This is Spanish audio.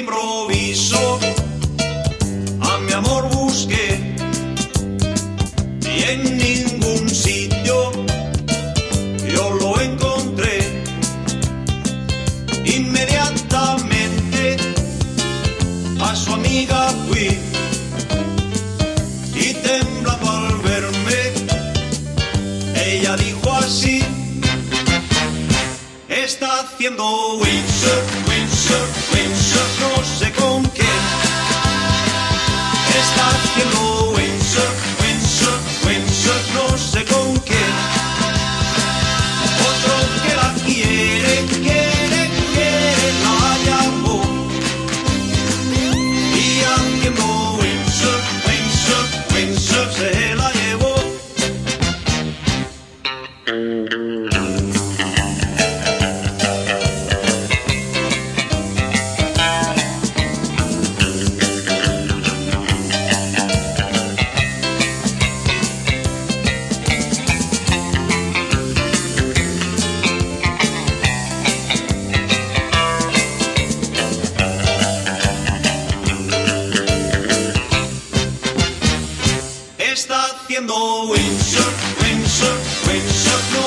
improviso a mi amor busqué y en ningún sitio yo lo encontré. Inmediatamente a su amiga fui y temblando al verme, ella dijo así. Está haciendo windsurf, windsurf. Está haciendo windsurf, windsurf, windsurf.